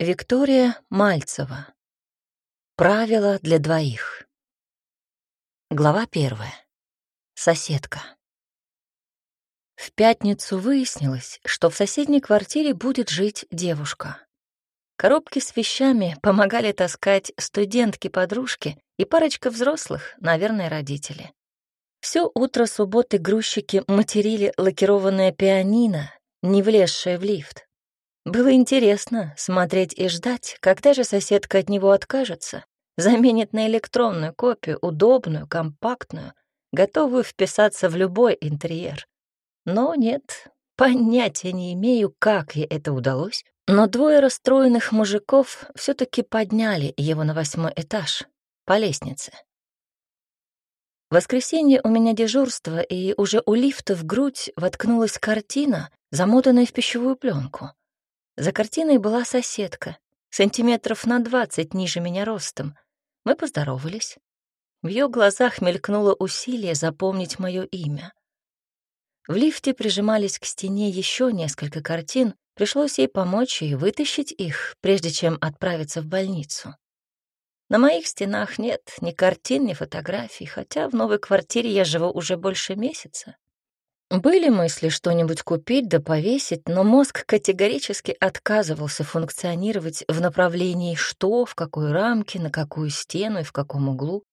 Виктория Мальцева. Правила для двоих. Глава первая. Соседка. В пятницу выяснилось, что в соседней квартире будет жить девушка. Коробки с вещами помогали таскать студентки-подружки и парочка взрослых, наверное, родители. Все утро субботы грузчики материли лакированное пианино, не влезшее в лифт. Было интересно смотреть и ждать, когда же соседка от него откажется, заменит на электронную копию, удобную, компактную, готовую вписаться в любой интерьер. Но нет, понятия не имею, как ей это удалось, но двое расстроенных мужиков все таки подняли его на восьмой этаж по лестнице. В воскресенье у меня дежурство, и уже у лифта в грудь воткнулась картина, замотанная в пищевую пленку. За картиной была соседка, сантиметров на двадцать ниже меня ростом. Мы поздоровались. В ее глазах мелькнуло усилие запомнить мое имя. В лифте прижимались к стене еще несколько картин, пришлось ей помочь и вытащить их, прежде чем отправиться в больницу. На моих стенах нет ни картин, ни фотографий, хотя в новой квартире я живу уже больше месяца. Были мысли что-нибудь купить да повесить, но мозг категорически отказывался функционировать в направлении что, в какой рамке, на какую стену и в каком углу.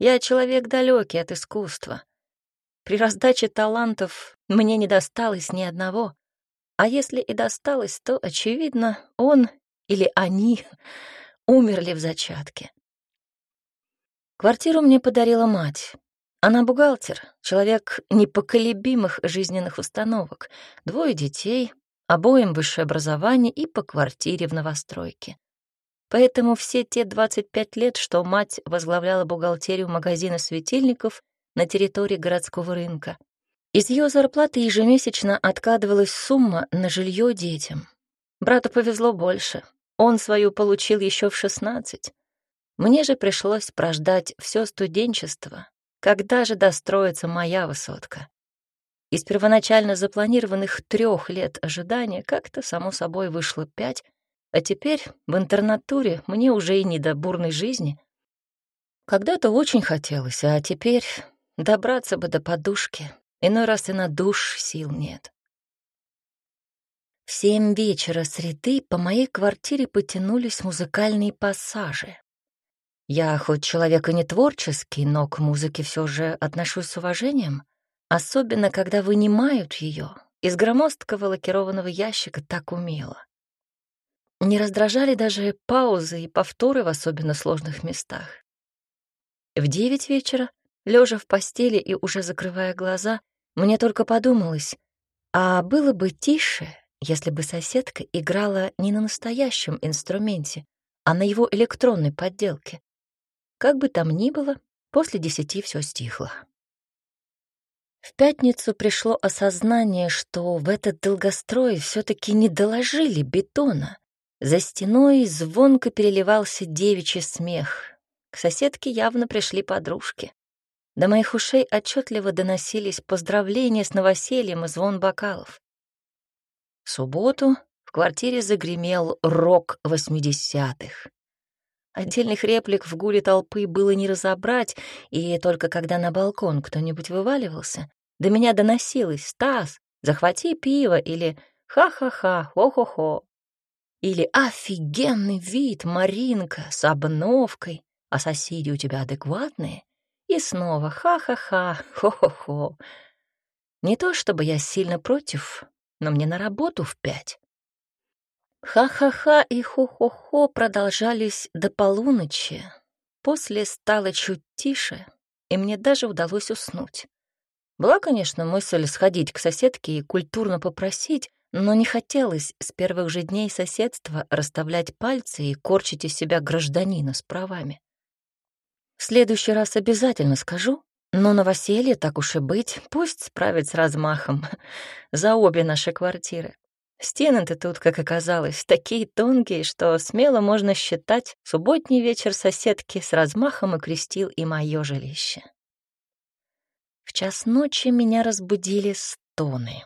Я человек далекий от искусства. При раздаче талантов мне не досталось ни одного, а если и досталось, то, очевидно, он или они умерли в зачатке. Квартиру мне подарила мать. Она бухгалтер, человек непоколебимых жизненных установок, двое детей, обоим высшее образование и по квартире в новостройке. Поэтому все те 25 лет, что мать возглавляла бухгалтерию магазина светильников на территории городского рынка, из ее зарплаты ежемесячно откладывалась сумма на жилье детям. Брату повезло больше. Он свою получил еще в 16. Мне же пришлось прождать все студенчество, когда же достроится моя высотка? Из первоначально запланированных трех лет ожидания как-то, само собой, вышло пять, а теперь в интернатуре мне уже и не до бурной жизни. Когда-то очень хотелось, а теперь добраться бы до подушки. Иной раз и на душ сил нет. В семь вечера среды по моей квартире потянулись музыкальные пассажи. Я хоть человек и не творческий, но к музыке все же отношусь с уважением, особенно когда вынимают ее из громоздкого лакированного ящика так умело. Не раздражали даже паузы и повторы в особенно сложных местах. В девять вечера, лежа в постели и уже закрывая глаза, мне только подумалось, а было бы тише, если бы соседка играла не на настоящем инструменте, а на его электронной подделке. Как бы там ни было, после десяти все стихло. В пятницу пришло осознание, что в этот долгострой все таки не доложили бетона. За стеной звонко переливался девичий смех. К соседке явно пришли подружки. До моих ушей отчетливо доносились поздравления с новосельем и звон бокалов. В субботу в квартире загремел рок восьмидесятых. Отдельных реплик в гуле толпы было не разобрать, и только когда на балкон кто-нибудь вываливался, до меня доносилось «Стас, захвати пиво» или «Ха-ха-ха, хо-хо-хо». Или «Офигенный вид, Маринка, с обновкой, а соседи у тебя адекватные?» И снова «Ха-ха-ха, хо-хо-хо». Не то чтобы я сильно против, но мне на работу в пять. Ха-ха-ха и хо-хо-хо продолжались до полуночи. После стало чуть тише, и мне даже удалось уснуть. Была, конечно, мысль сходить к соседке и культурно попросить, но не хотелось с первых же дней соседства расставлять пальцы и корчить из себя гражданина с правами. В следующий раз обязательно скажу, но новоселье, так уж и быть, пусть справит с размахом за обе наши квартиры. Стены-то тут, как оказалось, такие тонкие, что смело можно считать субботний вечер соседки с размахом и крестил и мое жилище. В час ночи меня разбудили стоны.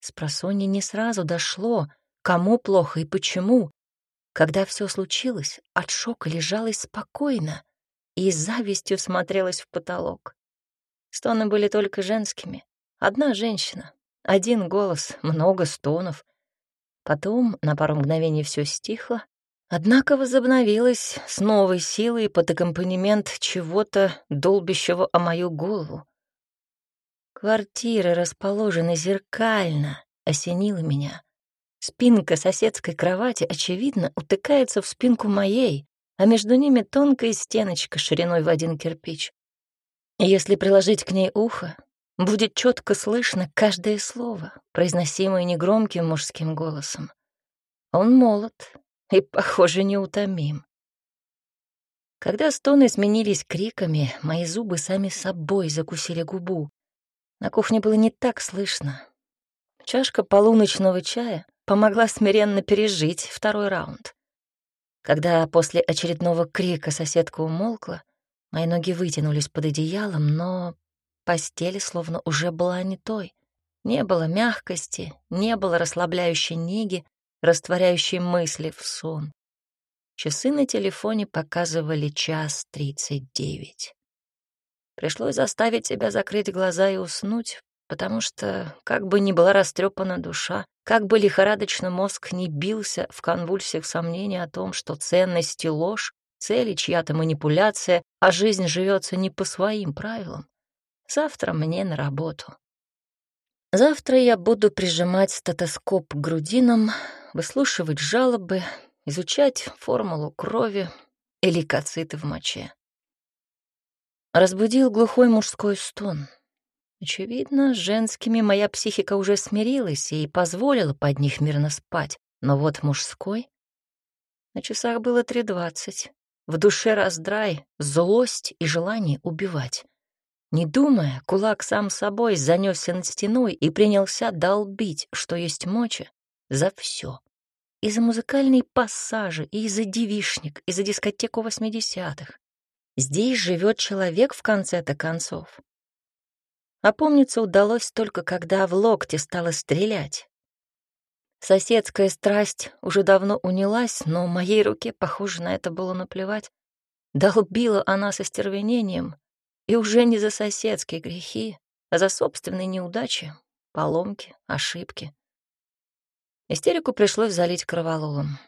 С просони не сразу дошло, кому плохо и почему. Когда все случилось, от шока лежалась спокойно и завистью смотрелась в потолок. Стоны были только женскими. Одна женщина, один голос, много стонов. Потом на пару мгновений все стихло, однако возобновилось с новой силой под аккомпанемент чего-то, долбящего о мою голову. Квартира расположена зеркально, осенила меня. Спинка соседской кровати, очевидно, утыкается в спинку моей, а между ними тонкая стеночка шириной в один кирпич. Если приложить к ней ухо, будет четко слышно каждое слово, произносимое негромким мужским голосом. Он молод и, похоже, неутомим. Когда стоны сменились криками, мои зубы сами собой закусили губу. На кухне было не так слышно. Чашка полуночного чая помогла смиренно пережить второй раунд. Когда после очередного крика соседка умолкла, мои ноги вытянулись под одеялом, но постель словно уже была не той. Не было мягкости, не было расслабляющей неги, растворяющей мысли в сон. Часы на телефоне показывали час тридцать девять. Пришлось заставить себя закрыть глаза и уснуть, потому что, как бы ни была растрепана душа, как бы лихорадочно мозг не бился в конвульсиях сомнения о том, что ценность и ложь, цели чья-то манипуляция, а жизнь живется не по своим правилам, завтра мне на работу. Завтра я буду прижимать стетоскоп к грудинам, выслушивать жалобы, изучать формулу крови и лейкоциты в моче. Разбудил глухой мужской стон. Очевидно, с женскими моя психика уже смирилась и позволила под них мирно спать. Но вот мужской... На часах было три двадцать. В душе раздрай, злость и желание убивать. Не думая, кулак сам собой занесся над стеной и принялся долбить, что есть мочи, за все. И за музыкальные пассажи, и за девишник, и за дискотеку восьмидесятых. Здесь живет человек в конце-то концов. Опомниться удалось только, когда в локте стало стрелять. Соседская страсть уже давно унялась, но моей руке, похоже, на это было наплевать. Долбила она со стервенением, и уже не за соседские грехи, а за собственные неудачи, поломки, ошибки. Истерику пришлось залить кровололом.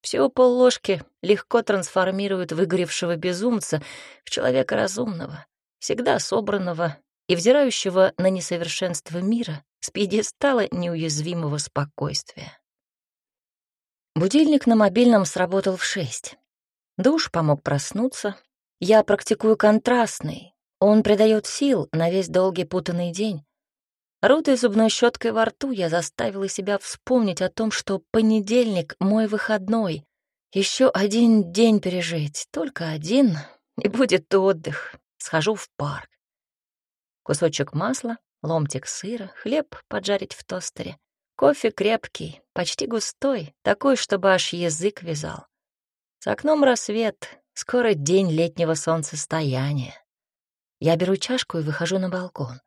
Всего полложки легко трансформируют выгоревшего безумца в человека разумного, всегда собранного и взирающего на несовершенство мира с пьедестала неуязвимого спокойствия. Будильник на мобильном сработал в шесть. Душ помог проснуться. Я практикую контрастный. Он придает сил на весь долгий путанный день. Рутой зубной щеткой во рту я заставила себя вспомнить о том, что понедельник — мой выходной. Еще один день пережить, только один, и будет отдых. Схожу в парк. Кусочек масла, ломтик сыра, хлеб поджарить в тостере. Кофе крепкий, почти густой, такой, чтобы аж язык вязал. За окном рассвет, скоро день летнего солнцестояния. Я беру чашку и выхожу на балкон.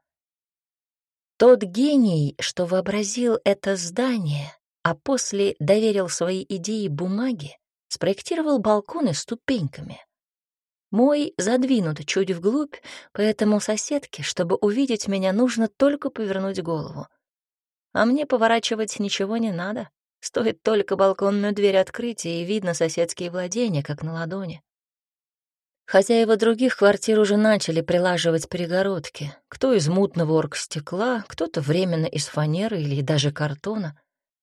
Тот гений, что вообразил это здание, а после доверил свои идеи бумаге, спроектировал балконы ступеньками. Мой задвинут чуть вглубь, поэтому соседке, чтобы увидеть меня, нужно только повернуть голову. А мне поворачивать ничего не надо. Стоит только балконную дверь открыть, и видно соседские владения, как на ладони. Хозяева других квартир уже начали прилаживать перегородки. Кто из мутного оргстекла, кто-то временно из фанеры или даже картона.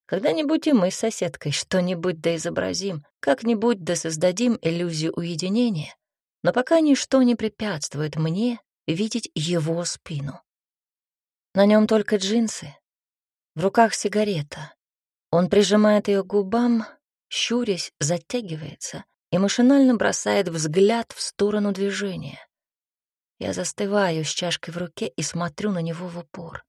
Когда-нибудь и мы с соседкой что-нибудь да изобразим, как-нибудь да создадим иллюзию уединения. Но пока ничто не препятствует мне видеть его спину. На нем только джинсы. В руках сигарета. Он прижимает ее к губам, щурясь, затягивается — и машинально бросает взгляд в сторону движения. Я застываю с чашкой в руке и смотрю на него в упор.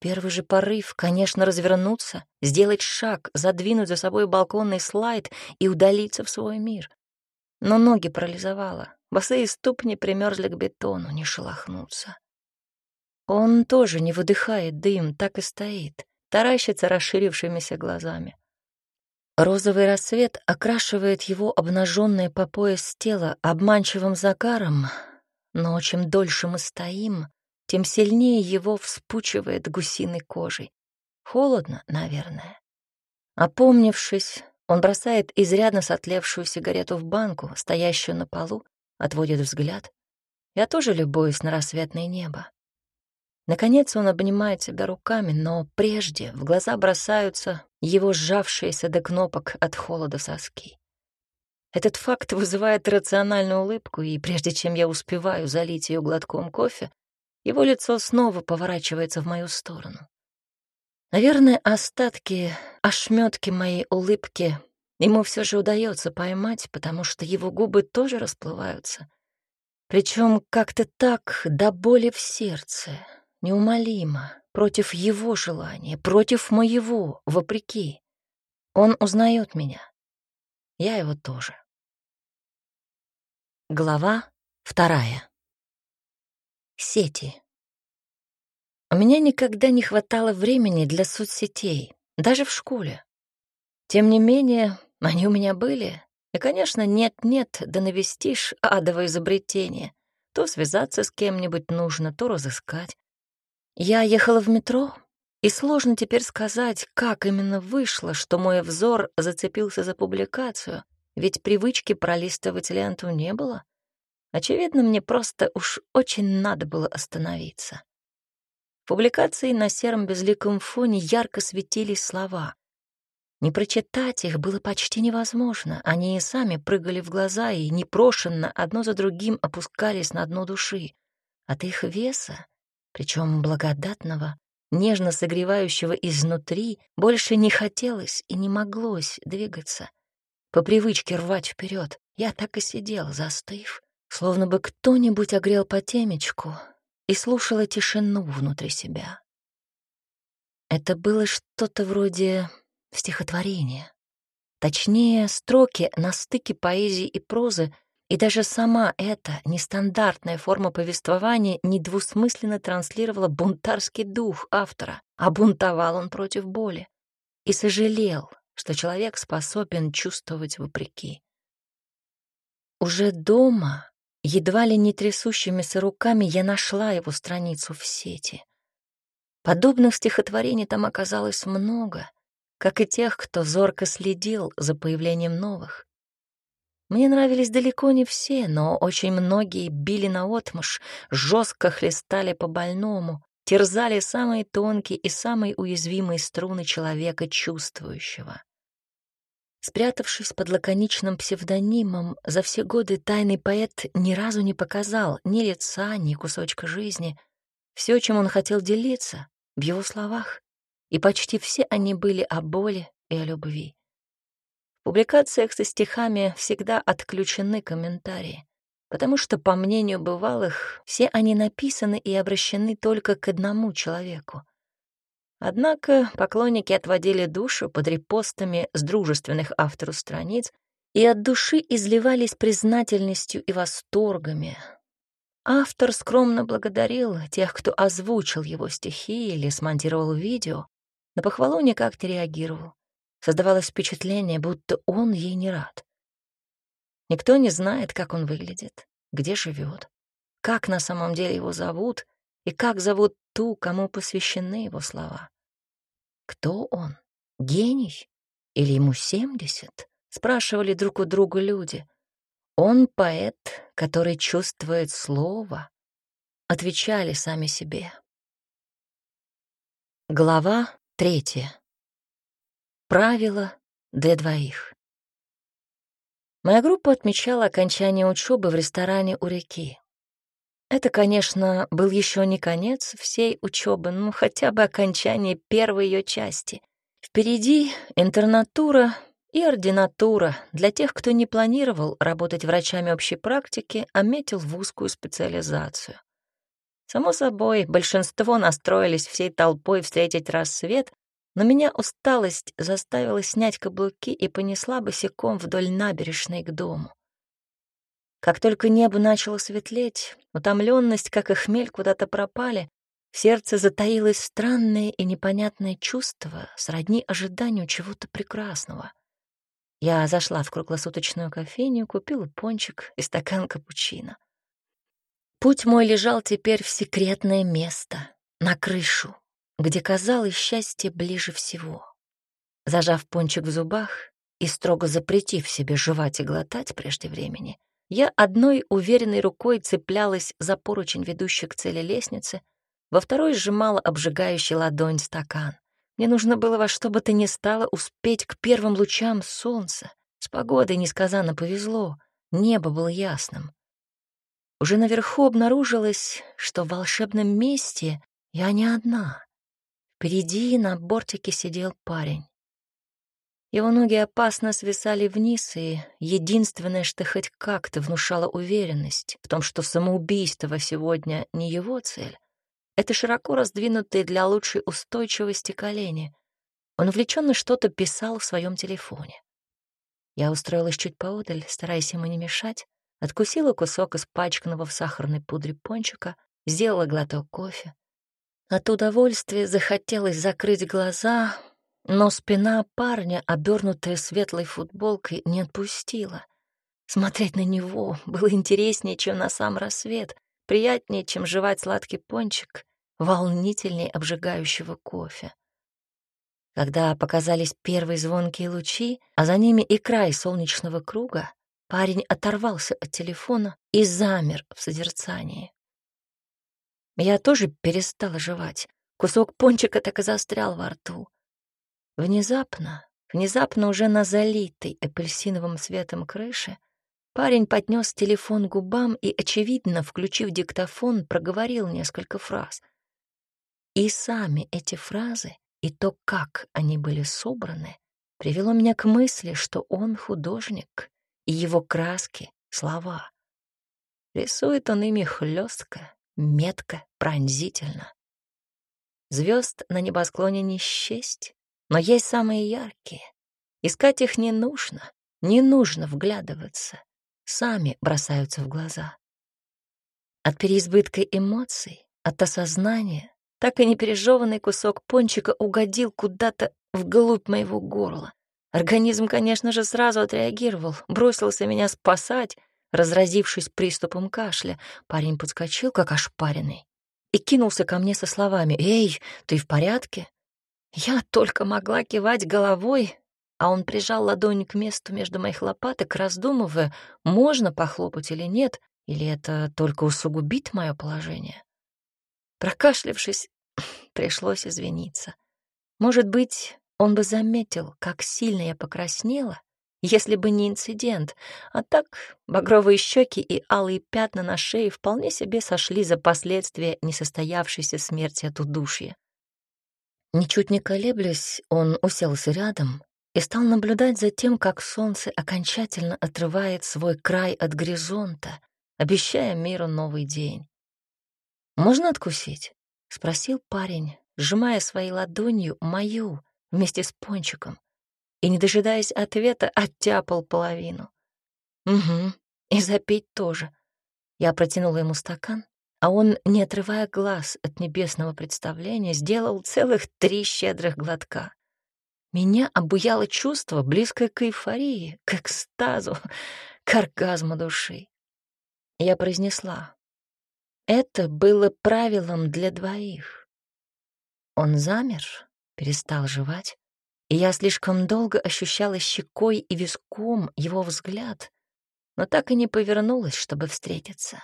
Первый же порыв, конечно, развернуться, сделать шаг, задвинуть за собой балконный слайд и удалиться в свой мир. Но ноги парализовало, босые ступни примерзли к бетону, не шелохнуться. Он тоже не выдыхает дым, так и стоит, таращится расширившимися глазами. Розовый рассвет окрашивает его обнаженное по пояс тело обманчивым загаром, но чем дольше мы стоим, тем сильнее его вспучивает гусиной кожей. Холодно, наверное. Опомнившись, он бросает изрядно сотлевшую сигарету в банку, стоящую на полу, отводит взгляд. Я тоже любуюсь на рассветное небо. Наконец он обнимает себя руками, но прежде в глаза бросаются его сжавшиеся до кнопок от холода соски. Этот факт вызывает рациональную улыбку, и прежде чем я успеваю залить ее глотком кофе, его лицо снова поворачивается в мою сторону. Наверное, остатки, ошметки моей улыбки ему все же удается поймать, потому что его губы тоже расплываются. Причем как-то так до боли в сердце, неумолимо, против его желания, против моего, вопреки. Он узнает меня. Я его тоже. Глава вторая. Сети. У меня никогда не хватало времени для соцсетей, даже в школе. Тем не менее, они у меня были. И, конечно, нет-нет, да навестишь адовое изобретение. То связаться с кем-нибудь нужно, то разыскать. Я ехала в метро, и сложно теперь сказать, как именно вышло, что мой взор зацепился за публикацию, ведь привычки пролистывать ленту не было. Очевидно, мне просто уж очень надо было остановиться. В публикации на сером безликом фоне ярко светились слова. Не прочитать их было почти невозможно. Они и сами прыгали в глаза и непрошенно одно за другим опускались на дно души. От их веса причем благодатного, нежно согревающего изнутри, больше не хотелось и не моглось двигаться. По привычке рвать вперед, я так и сидел, застыв, словно бы кто-нибудь огрел по темечку и слушала тишину внутри себя. Это было что-то вроде стихотворения. Точнее, строки на стыке поэзии и прозы и даже сама эта нестандартная форма повествования недвусмысленно транслировала бунтарский дух автора, а бунтовал он против боли. И сожалел, что человек способен чувствовать вопреки. Уже дома, едва ли не трясущимися руками, я нашла его страницу в сети. Подобных стихотворений там оказалось много, как и тех, кто зорко следил за появлением новых. Мне нравились далеко не все, но очень многие били наотмашь, жестко хлестали по больному, терзали самые тонкие и самые уязвимые струны человека чувствующего. Спрятавшись под лаконичным псевдонимом, за все годы тайный поэт ни разу не показал ни лица, ни кусочка жизни. Все, чем он хотел делиться, в его словах, и почти все они были о боли и о любви. Публикациях со стихами всегда отключены комментарии, потому что, по мнению бывалых, все они написаны и обращены только к одному человеку. Однако поклонники отводили душу под репостами с дружественных автору страниц и от души изливались признательностью и восторгами. Автор скромно благодарил тех, кто озвучил его стихи или смонтировал видео, на похвалу никак не реагировал. Создавалось впечатление, будто он ей не рад. Никто не знает, как он выглядит, где живет, как на самом деле его зовут и как зовут ту, кому посвящены его слова. Кто он? Гений? Или ему семьдесят? Спрашивали друг у друга люди. Он поэт, который чувствует слово. Отвечали сами себе. Глава третья. Правила для двоих. Моя группа отмечала окончание учебы в ресторане у реки. Это, конечно, был еще не конец всей учебы, но хотя бы окончание первой ее части. Впереди интернатура и ординатура для тех, кто не планировал работать врачами общей практики, а метил в узкую специализацию. Само собой, большинство настроились всей толпой встретить рассвет, но меня усталость заставила снять каблуки и понесла босиком вдоль набережной к дому. Как только небо начало светлеть, утомленность, как и хмель, куда-то пропали, в сердце затаилось странное и непонятное чувство, сродни ожиданию чего-то прекрасного. Я зашла в круглосуточную кофейню, купила пончик и стакан капучино. Путь мой лежал теперь в секретное место, на крышу, где казалось счастье ближе всего. Зажав пончик в зубах и строго запретив себе жевать и глотать прежде времени, я одной уверенной рукой цеплялась за поручень, ведущий к цели лестницы, во второй сжимала обжигающий ладонь стакан. Мне нужно было во что бы то ни стало успеть к первым лучам солнца. С погодой несказанно повезло, небо было ясным. Уже наверху обнаружилось, что в волшебном месте я не одна. Впереди на бортике сидел парень. Его ноги опасно свисали вниз, и единственное, что хоть как-то внушало уверенность в том, что самоубийство сегодня не его цель, это широко раздвинутые для лучшей устойчивости колени. Он увлеченно что-то писал в своем телефоне. Я устроилась чуть поодаль, стараясь ему не мешать, откусила кусок испачканного в сахарной пудре пончика, сделала глоток кофе. От удовольствия захотелось закрыть глаза, но спина парня, обернутая светлой футболкой, не отпустила. Смотреть на него было интереснее, чем на сам рассвет, приятнее, чем жевать сладкий пончик, волнительнее обжигающего кофе. Когда показались первые звонкие лучи, а за ними и край солнечного круга, парень оторвался от телефона и замер в созерцании. Я тоже перестала жевать. Кусок пончика так и застрял во рту. Внезапно, внезапно уже на залитой апельсиновым светом крыше, Парень поднес телефон к губам и, очевидно, включив диктофон, проговорил несколько фраз. И сами эти фразы, и то, как они были собраны, привело меня к мысли, что он художник, и его краски — слова. Рисует он ими хлестко, метко, пронзительно. Звезд на небосклоне не счесть, но есть самые яркие. Искать их не нужно, не нужно вглядываться сами бросаются в глаза. От переизбытка эмоций, от осознания, так и непережеванный кусок пончика угодил куда-то вглубь моего горла. Организм, конечно же, сразу отреагировал, бросился меня спасать, разразившись приступом кашля. Парень подскочил, как ошпаренный, и кинулся ко мне со словами «Эй, ты в порядке?» Я только могла кивать головой, а он прижал ладонь к месту между моих лопаток, раздумывая, можно похлопать или нет, или это только усугубит мое положение. Прокашлявшись, пришлось извиниться. Может быть, он бы заметил, как сильно я покраснела, если бы не инцидент, а так багровые щеки и алые пятна на шее вполне себе сошли за последствия несостоявшейся смерти от удушья. Ничуть не колеблясь, он уселся рядом, и стал наблюдать за тем, как солнце окончательно отрывает свой край от горизонта, обещая миру новый день. «Можно откусить?» — спросил парень, сжимая своей ладонью мою вместе с пончиком, и, не дожидаясь ответа, оттяпал половину. «Угу, и запить тоже». Я протянула ему стакан, а он, не отрывая глаз от небесного представления, сделал целых три щедрых глотка. Меня обуяло чувство, близкое к эйфории, к экстазу, к оргазму души. Я произнесла. Это было правилом для двоих. Он замер, перестал жевать, и я слишком долго ощущала щекой и виском его взгляд, но так и не повернулась, чтобы встретиться.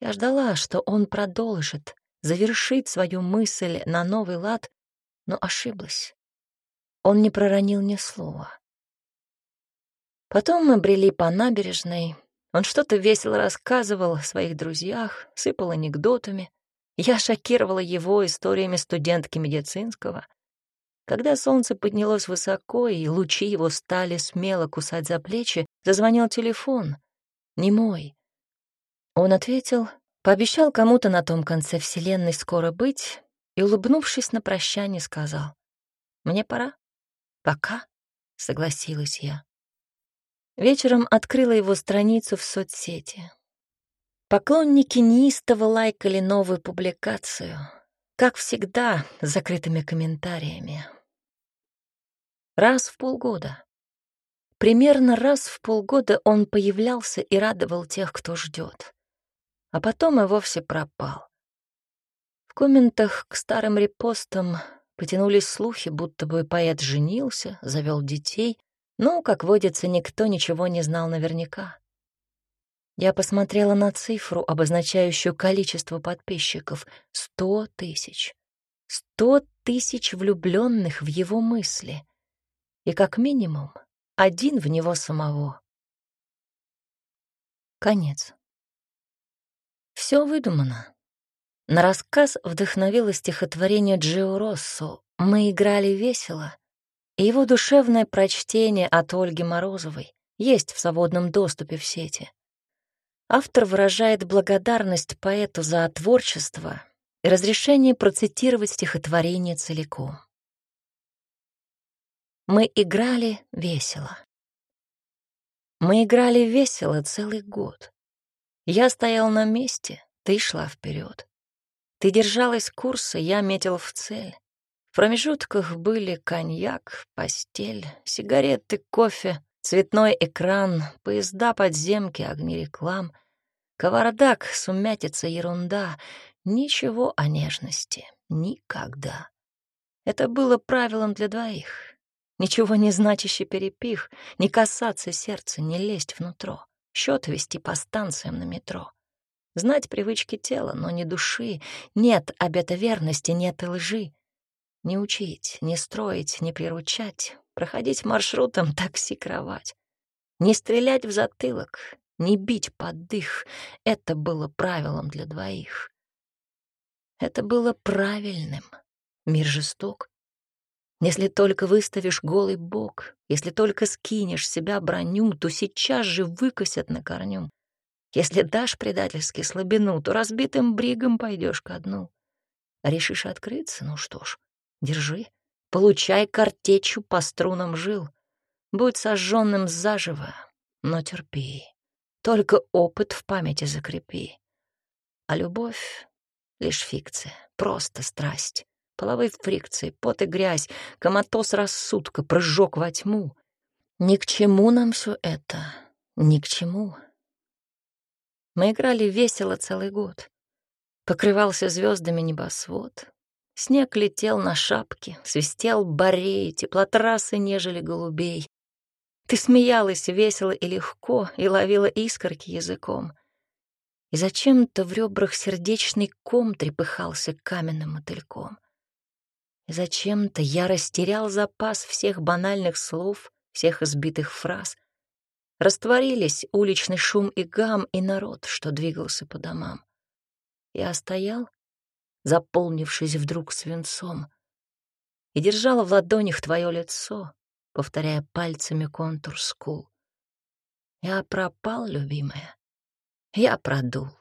Я ждала, что он продолжит, завершит свою мысль на новый лад, но ошиблась. Он не проронил ни слова. Потом мы брели по набережной. Он что-то весело рассказывал о своих друзьях, сыпал анекдотами. Я шокировала его историями студентки медицинского. Когда солнце поднялось высоко, и лучи его стали смело кусать за плечи, зазвонил телефон. Не мой. Он ответил, пообещал кому-то на том конце вселенной скоро быть и, улыбнувшись на прощание, сказал, «Мне пора». «Пока», — согласилась я. Вечером открыла его страницу в соцсети. Поклонники неистово лайкали новую публикацию, как всегда, с закрытыми комментариями. Раз в полгода. Примерно раз в полгода он появлялся и радовал тех, кто ждет. А потом и вовсе пропал. В комментах к старым репостам потянулись слухи, будто бы поэт женился, завел детей, но, как водится, никто ничего не знал наверняка. Я посмотрела на цифру, обозначающую количество подписчиков — сто тысяч. Сто тысяч влюбленных в его мысли. И как минимум один в него самого. Конец. Все выдумано. На рассказ вдохновило стихотворение Джио Россо «Мы играли весело», и его душевное прочтение от Ольги Морозовой есть в свободном доступе в сети. Автор выражает благодарность поэту за творчество и разрешение процитировать стихотворение целиком. Мы играли весело. Мы играли весело целый год. Я стоял на месте, ты шла вперед. Ты держалась курса, я метил в цель. В промежутках были коньяк, постель, сигареты, кофе, цветной экран, поезда, подземки, огни реклам, кавардак, сумятица, ерунда. Ничего о нежности. Никогда. Это было правилом для двоих. Ничего не значащий перепих, не касаться сердца, не лезть внутрь, счет вести по станциям на метро. Знать привычки тела, но не души, нет обета верности, нет лжи. Не учить, не строить, не приручать, проходить маршрутом такси-кровать. Не стрелять в затылок, не бить под дых — это было правилом для двоих. Это было правильным. Мир жесток, если только выставишь голый бок, если только скинешь себя броню, то сейчас же выкосят на корню. Если дашь предательски слабину, то разбитым бригом пойдешь ко дну. Решишь открыться, ну что ж, держи, получай картечью по струнам жил. Будь сожженным заживо, но терпи. Только опыт в памяти закрепи. А любовь — лишь фикция, просто страсть половые фрикции, пот и грязь, коматоз рассудка, прыжок во тьму. Ни к чему нам все это, ни к чему. Мы играли весело целый год. Покрывался звездами небосвод. Снег летел на шапки, свистел барей, теплотрассы нежели голубей. Ты смеялась весело и легко и ловила искорки языком. И зачем-то в ребрах сердечный ком трепыхался каменным мотыльком. Зачем-то я растерял запас всех банальных слов, всех избитых фраз. Растворились уличный шум и гам, и народ, что двигался по домам. Я стоял, заполнившись вдруг свинцом, и держала в ладонях твое лицо, повторяя пальцами контур скул. Я пропал, любимая, я продул.